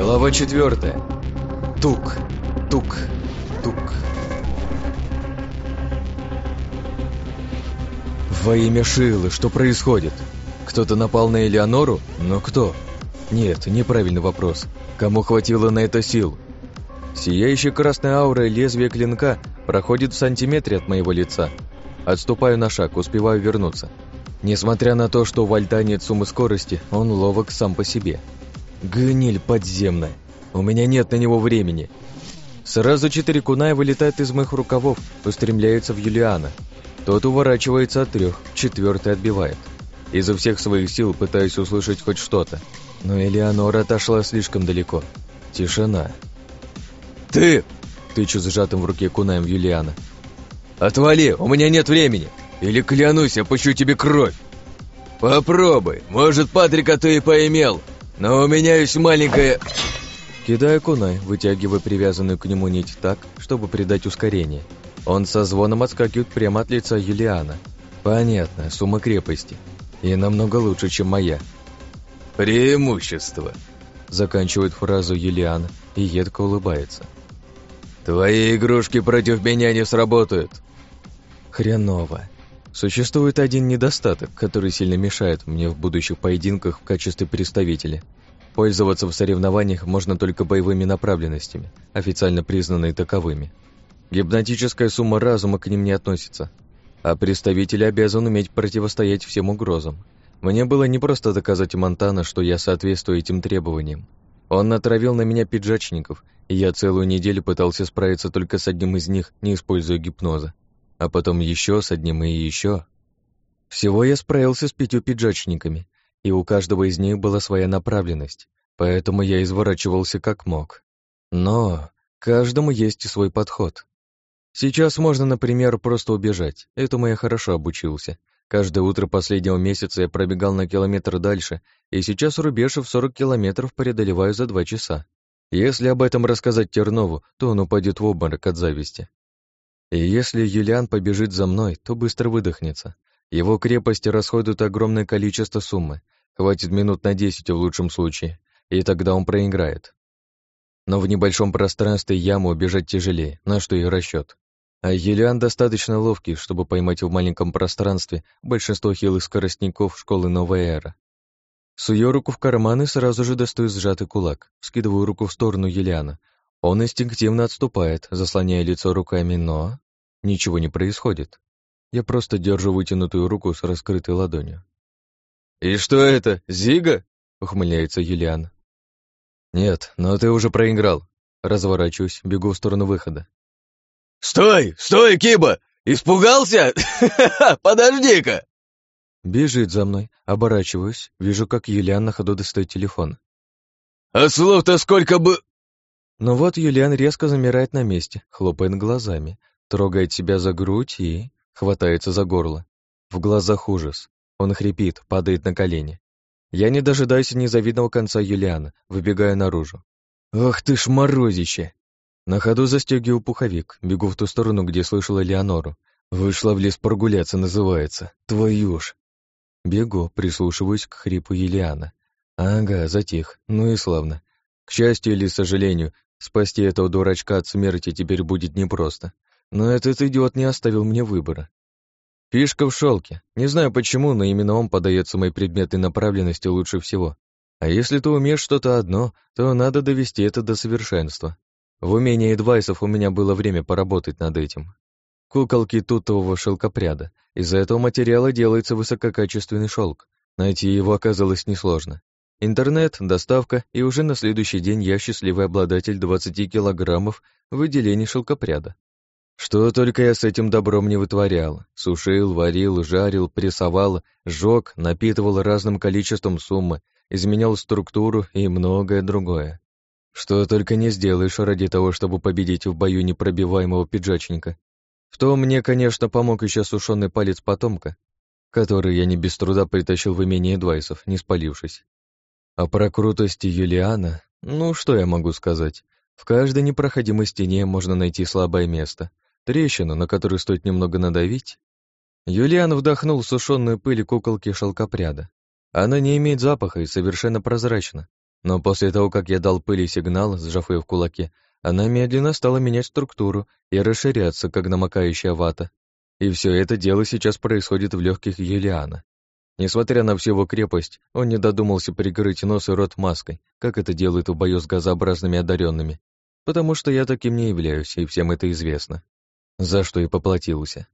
Глава четвертая. Тук, тук, тук. Во имя Шилы, что происходит? Кто-то напал на Элеонору? Но кто? Нет, неправильный вопрос. Кому хватило на это сил? Сияющая красная аура лезвия клинка проходит в сантиметре от моего лица. Отступаю на шаг, успеваю вернуться. Несмотря на то, что у Вальта нет суммы скорости, он ловок сам по себе. Гниль подземная. У меня нет на него времени. Сразу четыре куная вылетают из моих рукавов, устремляются в Юлиана. Тот уворачивается от трех, четвертый отбивает. Изо всех своих сил пытаюсь услышать хоть что-то. Но Элеонора отошла слишком далеко. Тишина. «Ты!» – тычу зажатым в руке кунаем в Юлиана. «Отвали, у меня нет времени! Или, клянусь, я пущу тебе кровь!» «Попробуй, может, Патрика ты и поимел, но у меня есть маленькая...» Кидаю кунай, вытягивая привязанную к нему нить так, чтобы придать ускорение. Он со звоном отскакивает прямо от лица Юлиана. Понятно, сумма крепости. И намного лучше, чем моя. «Преимущество», — заканчивает фразу Юлиан и едко улыбается. «Твои игрушки против меня не сработают». Хреново. Существует один недостаток, который сильно мешает мне в будущих поединках в качестве представителя. Пользоваться в соревнованиях можно только боевыми направленностями, официально признанные таковыми. Гипнотическая сумма разума к ним не относится, а представитель обязан уметь противостоять всем угрозам. Мне было не просто доказать Монтана, что я соответствую этим требованиям. Он натравил на меня пиджачников, и я целую неделю пытался справиться только с одним из них, не используя гипноза а потом еще с одним и еще. Всего я справился с пятью пиджачниками, и у каждого из них была своя направленность, поэтому я изворачивался как мог. Но каждому есть и свой подход. Сейчас можно, например, просто убежать. Этому я хорошо обучился. Каждое утро последнего месяца я пробегал на километр дальше, и сейчас рубеж в 40 километров преодолеваю за два часа. Если об этом рассказать Тернову, то он упадет в обморок от зависти. И если Юлиан побежит за мной, то быстро выдохнется. Его крепости расходуют огромное количество суммы. Хватит минут на десять в лучшем случае, и тогда он проиграет. Но в небольшом пространстве яму убежать тяжелее, на что и расчет. А Юлиан достаточно ловкий, чтобы поймать в маленьком пространстве большинство хилых скоростников школы Новая Эра. Сую руку в карман и сразу же достаю сжатый кулак, скидываю руку в сторону Юлиана, он инстинктивно отступает, заслоняя лицо руками, но... Ничего не происходит. Я просто держу вытянутую руку с раскрытой ладонью. «И что это, Зига?» — ухмыляется Юлиан. «Нет, но ты уже проиграл». Разворачиваюсь, бегу в сторону выхода. «Стой! Стой, Киба! Испугался? Подожди-ка!» Бежит за мной, оборачиваюсь, вижу, как Юлиан на ходу достает телефон. «А слов-то сколько бы...» Но вот Юлиан резко замирает на месте, хлопает глазами, трогает себя за грудь и хватается за горло. В глазах ужас. Он хрипит, падает на колени. Я не дожидаюсь незавидного конца Юлиана, выбегаю наружу. «Ах ты ж морозище!» На ходу застегиваю пуховик, бегу в ту сторону, где слышала Леонору. «Вышла в лес прогуляться» называется. Твою ж! Бегу, прислушиваюсь к хрипу Юлиана. Ага, затих. Ну и славно. К счастью или сожалению, Спасти этого дурачка от смерти теперь будет непросто. Но этот идиот не оставил мне выбора. Фишка в шелке. Не знаю почему, но именно он подается моей предметной направленности лучше всего. А если ты умеешь что-то одно, то надо довести это до совершенства. В умении Эдвайсов у меня было время поработать над этим. Куколки тутового шелкопряда. Из-за этого материала делается высококачественный шелк. Найти его оказалось несложно. Интернет, доставка, и уже на следующий день я счастливый обладатель 20 килограммов выделений шелкопряда. Что только я с этим добром не вытворял. Сушил, варил, жарил, прессовал, сжег, напитывал разным количеством суммы, изменял структуру и многое другое. Что только не сделаешь ради того, чтобы победить в бою непробиваемого пиджачника. В том мне, конечно, помог еще сушеный палец потомка, который я не без труда притащил в имение Двайсов, не спалившись. А про крутости Юлиана, ну, что я могу сказать? В каждой непроходимой стене можно найти слабое место, трещину, на которую стоит немного надавить. Юлиан вдохнул сушеную пыль куколки шелкопряда. Она не имеет запаха и совершенно прозрачна. Но после того, как я дал пыли сигнал, сжав ее в кулаке, она медленно стала менять структуру и расширяться, как намокающая вата. И все это дело сейчас происходит в легких Юлиана. Несмотря на всю его крепость, он не додумался прикрыть нос и рот маской, как это делают в бою с газообразными одаренными, потому что я таким не являюсь, и всем это известно. За что и поплатился.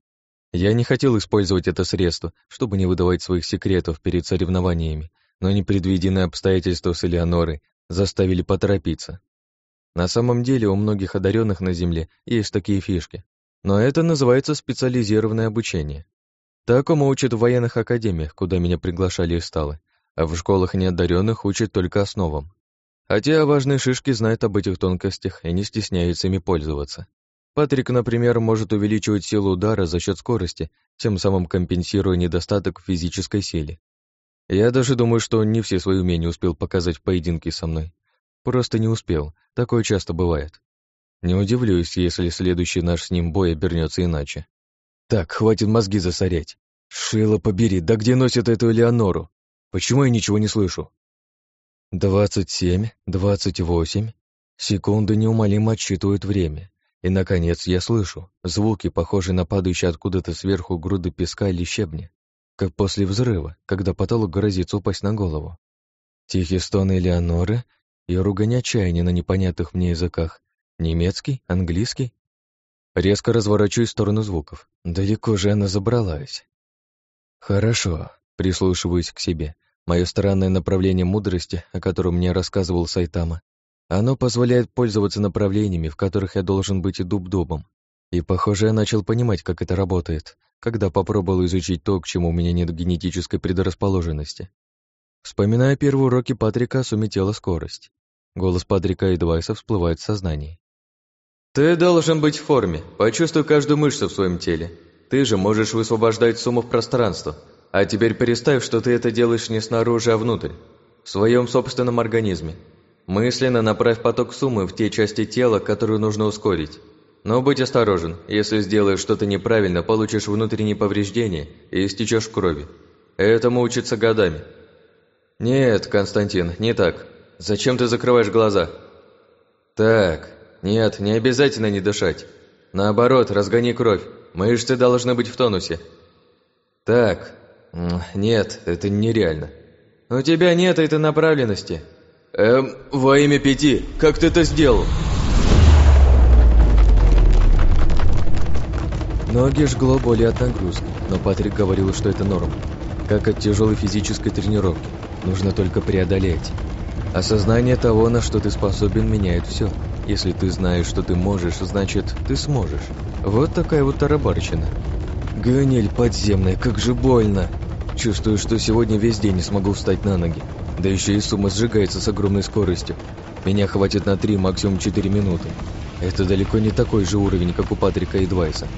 Я не хотел использовать это средство, чтобы не выдавать своих секретов перед соревнованиями, но непредвиденные обстоятельства с Элеонорой заставили поторопиться. На самом деле у многих одаренных на Земле есть такие фишки, но это называется специализированное обучение. Такому учат в военных академиях, куда меня приглашали из сталы, а в школах неодаренных учат только основам. Хотя важные шишки знают об этих тонкостях и не стесняются ими пользоваться. Патрик, например, может увеличивать силу удара за счет скорости, тем самым компенсируя недостаток физической силе. Я даже думаю, что он не все свои умения успел показать в поединке со мной. Просто не успел, такое часто бывает. Не удивлюсь, если следующий наш с ним бой обернется иначе. Так, хватит мозги засорять. Шила побери, да где носят эту Элеонору? Почему я ничего не слышу? Двадцать семь, двадцать восемь. Секунды неумолимо отсчитывают время. И, наконец, я слышу звуки, похожие на падающие откуда-то сверху груды песка или щебня как после взрыва, когда потолок грозится упасть на голову. Тихие стоны Элеоноры и ругань отчаяния на непонятных мне языках. Немецкий, английский. Резко разворачиваюсь в сторону звуков. Далеко же она забралась. Хорошо, прислушиваюсь к себе. Мое странное направление мудрости, о котором мне рассказывал Сайтама, оно позволяет пользоваться направлениями, в которых я должен быть и дуб-дубом. И, похоже, я начал понимать, как это работает когда попробовал изучить то, к чему у меня нет генетической предрасположенности. Вспоминая первые уроки Патрика, сумятела скорость. Голос Патрика Эдвайса всплывает в сознании. «Ты должен быть в форме, почувствуй каждую мышцу в своем теле. Ты же можешь высвобождать сумму в пространство. А теперь представь, что ты это делаешь не снаружи, а внутрь, в своем собственном организме. Мысленно направь поток суммы в те части тела, которую нужно ускорить. Но будь осторожен, если сделаешь что-то неправильно, получишь внутренние повреждения и истечешь крови. Этому учатся годами. Нет, Константин, не так. Зачем ты закрываешь глаза? Так, нет, не обязательно не дышать. Наоборот, разгони кровь. Мышцы должны быть в тонусе. Так, нет, это нереально. У тебя нет этой направленности. Эм, во имя пяти, как ты это сделал? Ноги жгло боли от нагрузки, но Патрик говорил, что это норм. Как от тяжелой физической тренировки. Нужно только преодолеть. Осознание того, на что ты способен, меняет все. Если ты знаешь, что ты можешь, значит, ты сможешь. Вот такая вот тарабарщина. Гонель подземная, как же больно. Чувствую, что сегодня весь день не смогу встать на ноги. Да еще и сумма сжигается с огромной скоростью. Меня хватит на 3, максимум 4 минуты. Это далеко не такой же уровень, как у Патрика и Двайса.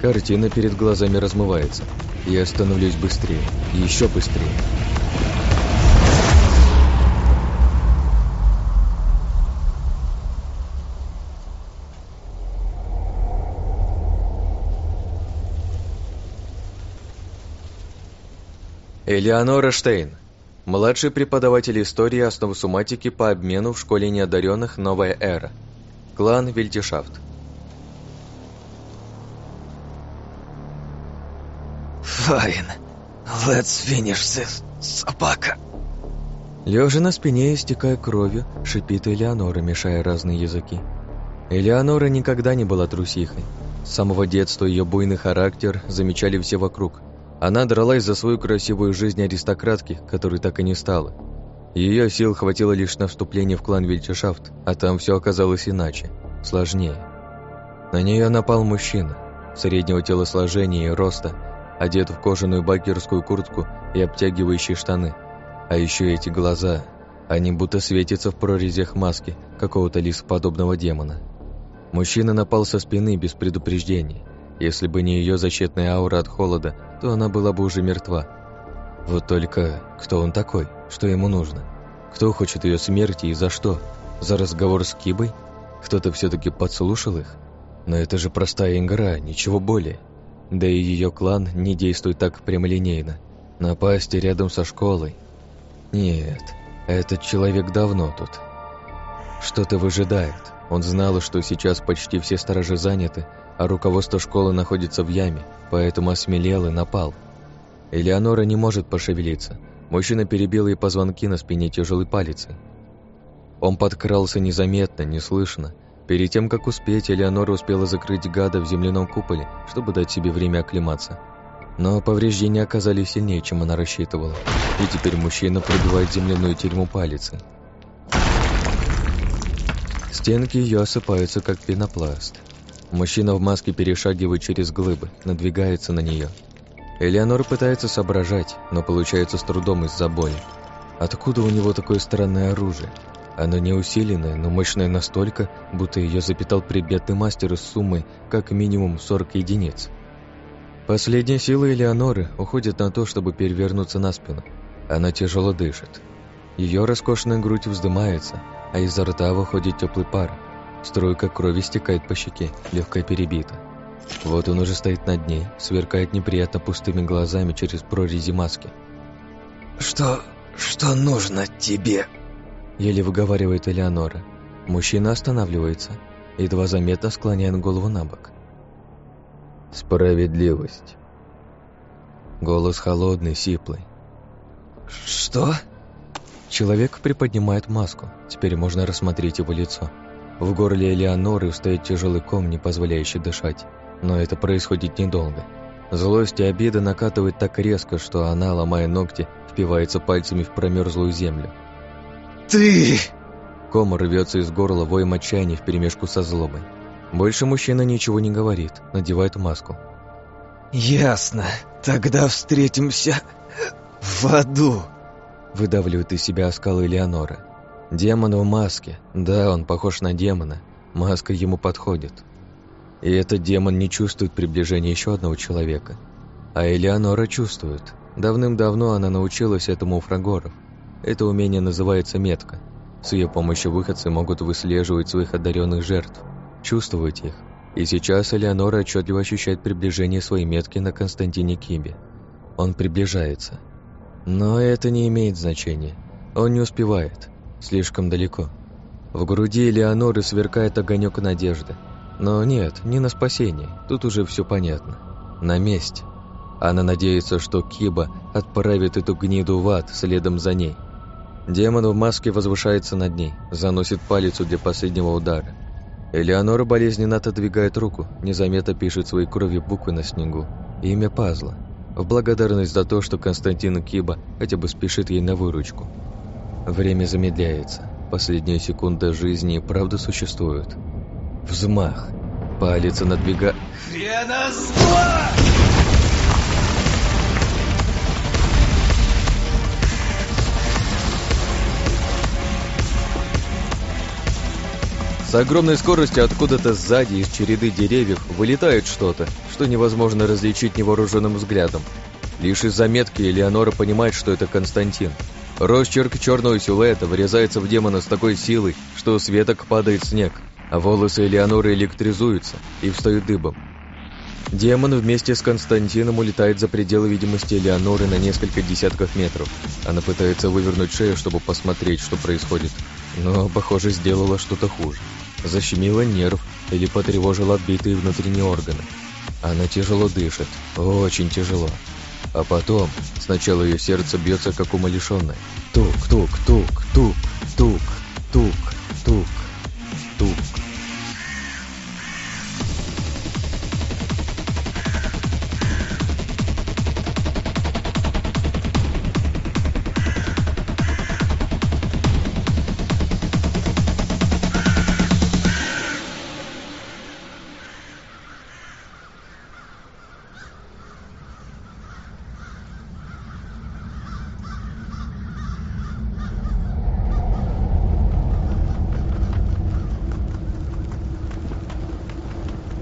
Картина перед глазами размывается. Я становлюсь быстрее, еще быстрее. Элеонора Штейн, младший преподаватель истории основ суматики по обмену в школе неодаренных «Новая эра», клан Вильтишафт. Файн, let's finish this, собака. Лежа на спине, истекая кровью, шипит Элеонора, мешая разные языки. Элеонора никогда не была трусихой. С самого детства ее буйный характер замечали все вокруг. Она дралась за свою красивую жизнь аристократки, которой так и не стала. Ее сил хватило лишь на вступление в клан Вильчешафт, а там все оказалось иначе, сложнее. На нее напал мужчина, среднего телосложения и роста, одет в кожаную байкерскую куртку и обтягивающие штаны. А еще эти глаза, они будто светятся в прорезях маски какого-то лисподобного демона. Мужчина напал со спины без предупреждения. Если бы не ее защитная аура от холода, то она была бы уже мертва. Вот только кто он такой? Что ему нужно? Кто хочет ее смерти и за что? За разговор с Кибой? Кто-то все-таки подслушал их? Но это же простая игра, ничего более. Да и ее клан не действует так прямолинейно. Напасть рядом со школой. Нет, Этот человек давно тут. Что-то выжидает. Он знал, что сейчас почти все сторожи заняты, а руководство школы находится в яме, поэтому осмелел и напал. Элеонора не может пошевелиться. Мужчина перебил ей позвонки на спине тяжелой палицей. Он подкрался незаметно, неслышно. Перед тем, как успеть, Элеонора успела закрыть гада в земляном куполе, чтобы дать себе время оклематься. Но повреждения оказались сильнее, чем она рассчитывала, и теперь мужчина пробивает земляную тюрьму палицей. Стенки ее осыпаются, как пенопласт. Мужчина в маске перешагивает через глыбы, надвигается на нее. Элеонора пытается соображать, но получается с трудом из-за боли. Откуда у него такое странное оружие? Оно не усиленное, но мощное настолько, будто ее запитал приметный мастер с суммой как минимум 40 единиц. Последние силы Элеоноры уходят на то, чтобы перевернуться на спину. Она тяжело дышит. Ее роскошная грудь вздымается, а изо рта выходит теплый пар. Струйка крови стекает по щеке, легкая перебита. Вот он уже стоит над ней, сверкает неприятно пустыми глазами через прорези маски. «Что... что нужно тебе?» Еле выговаривает Элеонора. Мужчина останавливается, едва заметно склоняет голову на бок. «Справедливость». Голос холодный, сиплый. «Что?» Человек приподнимает маску. Теперь можно рассмотреть его лицо. В горле Элеоноры стоит тяжелый ком, не позволяющий дышать. Но это происходит недолго. Злость и обида накатывают так резко, что она, ломая ногти, впивается пальцами в промерзлую землю. «Ты!» Ком рвется из горла воем отчаяния вперемешку со злобой. Больше мужчина ничего не говорит, надевает маску. «Ясно. Тогда встретимся в аду!» Выдавливает из себя оскал Элеонора. Демон в маске. Да, он похож на демона. Маска ему подходит. И этот демон не чувствует приближения еще одного человека. А Элеонора чувствует. Давным-давно она научилась этому у фрагоров. Это умение называется метка. С ее помощью выходцы могут выслеживать своих одаренных жертв, чувствовать их. И сейчас Элеонора отчетливо ощущает приближение своей метки на Константине Кибе. Он приближается. Но это не имеет значения. Он не успевает. Слишком далеко. В груди Элеоноры сверкает огонек надежды. Но нет, не на спасение. Тут уже все понятно. На месте. Она надеется, что Киба отправит эту гниду в ад следом за ней. Демон в маске возвышается над ней, заносит палец для последнего удара. Элеонора болезненно отодвигает руку, незаметно пишет своей кровью буквы на снегу. Имя Пазла. В благодарность за то, что Константин Киба хотя бы спешит ей на выручку. Время замедляется. Последняя секунда жизни правда существует. Взмах. Палец надвига... «Хрена зла!» С огромной скоростью откуда-то сзади из череды деревьев вылетает что-то, что невозможно различить невооруженным взглядом. Лишь из заметки Элеонора понимает, что это Константин. Росчерк черного силуэта врезается в демона с такой силой, что с веток падает снег, а волосы Элеоноры электризуются и встают дыбом. Демон вместе с Константином улетает за пределы видимости Элеоноры на несколько десятков метров. Она пытается вывернуть шею, чтобы посмотреть, что происходит, но, похоже, сделала что-то хуже защемило нерв или потревожило отбитые внутренние органы. Она тяжело дышит, очень тяжело. А потом сначала ее сердце бьется, как умалишенное. Тук-тук-тук-тук,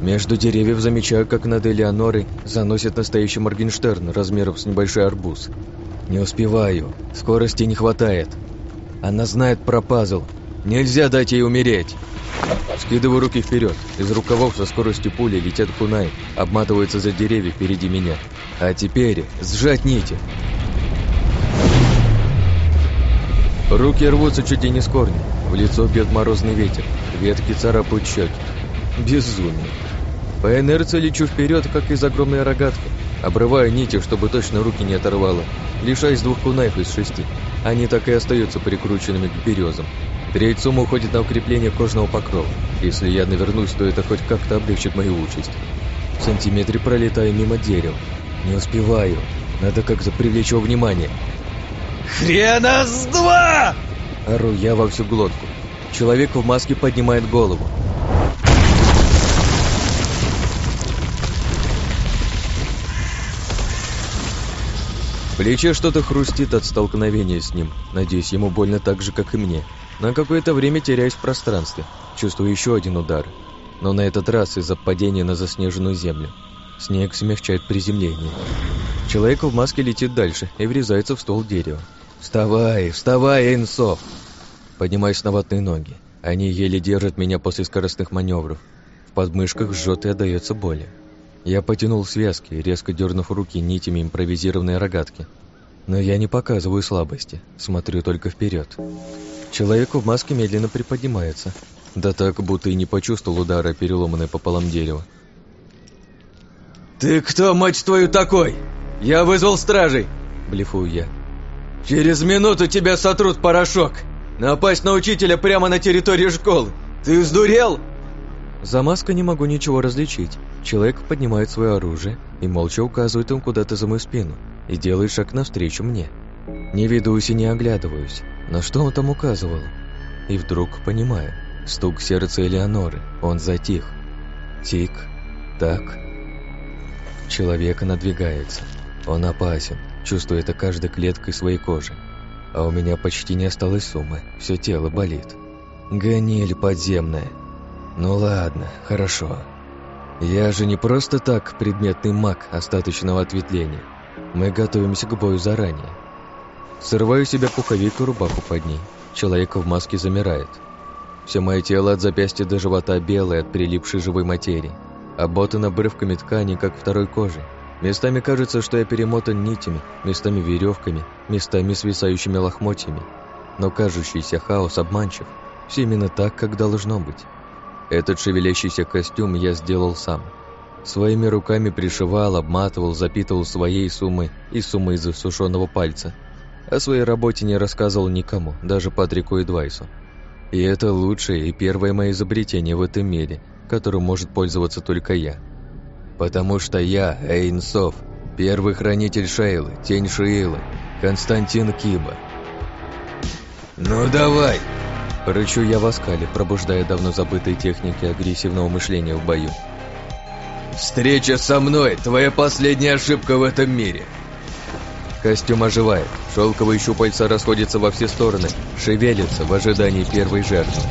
Между деревьев замечаю, как над Элеонорой заносит настоящий Моргенштерн размером с небольшой арбуз. Не успеваю, скорости не хватает. Она знает про пазл. Нельзя дать ей умереть. Скидываю руки вперед. Из рукавов со скоростью пули летят кунай, обматываются за деревья впереди меня. А теперь сжать нити. Руки рвутся чуть ли не с корня. В лицо бьет морозный ветер. Ветки царапают щеки. Безумие. По инерции лечу вперед, как из огромной рогатки. Обрываю нити, чтобы точно руки не оторвало. Лишаюсь двух кунаев из шести. Они так и остаются прикрученными к березам. Треть суммы уходит на укрепление кожного покрова. Если я навернусь, то это хоть как-то облегчит мою участь. В сантиметре пролетаю мимо дерева. Не успеваю. Надо как-то привлечь его внимание. «Хрена с два!» Ору я во всю глотку. Человек в маске поднимает голову. Плече что-то хрустит от столкновения с ним. Надеюсь, ему больно так же, как и мне. На какое-то время теряюсь в пространстве. Чувствую еще один удар. Но на этот раз из-за падения на заснеженную землю. Снег смягчает приземление. Человек в маске летит дальше и врезается в ствол дерева. «Вставай, вставай, Эйнсов!» Поднимаюсь на ватные ноги. Они еле держат меня после скоростных маневров. В подмышках жжет и отдается боли. Я потянул связки, резко дернув руки нитями импровизированной рогатки. Но я не показываю слабости, смотрю только вперед. Человек в маске медленно приподнимается. Да так, будто и не почувствовал удара переломанное пополам дерева. «Ты кто, мать твою, такой? Я вызвал стражей!» – блефую я. «Через минуту тебя сотрут порошок! Напасть на учителя прямо на территории школы! Ты сдурел?» За маской не могу ничего различить. Человек поднимает свое оружие и молча указывает им куда-то за мою спину и делает шаг навстречу мне. Не ведусь и не оглядываюсь. На что он там указывал? И вдруг понимаю. Стук сердца Элеоноры. Он затих. Тик. Так. Человек надвигается. Он опасен. Чувствую это каждой клеткой своей кожи. А у меня почти не осталось суммы. Все тело болит. Гониль подземная. Ну ладно, хорошо. Я же не просто так предметный маг остаточного ответвления. Мы готовимся к бою заранее. Срываю себе пуховик и рубаху под ней. Человек в маске замирает. Все мое тело от запястья до живота белое от прилипшей живой материи. Обмотано обрывками ткани, как второй кожи. Местами кажется, что я перемотан нитями, местами веревками, местами свисающими лохмотьями. Но кажущийся хаос обманчив. Все именно так, как должно быть. Этот шевелящийся костюм я сделал сам. Своими руками пришивал, обматывал, запитывал своей суммой и суммой из сушеного пальца. О своей работе не рассказывал никому, даже Патрику и Двайсу. И это лучшее и первое мое изобретение в этом мире, которым может пользоваться только я. Потому что я, Эйнсов, первый хранитель Шейлы, тень Шиилы, Константин Киба. «Ну давай!» Рычу я в оскале, пробуждая давно забытые техники агрессивного мышления в бою. «Встреча со мной – твоя последняя ошибка в этом мире!» Костюм оживает, шелковые щупальца расходятся во все стороны, шевелятся в ожидании первой жертвы.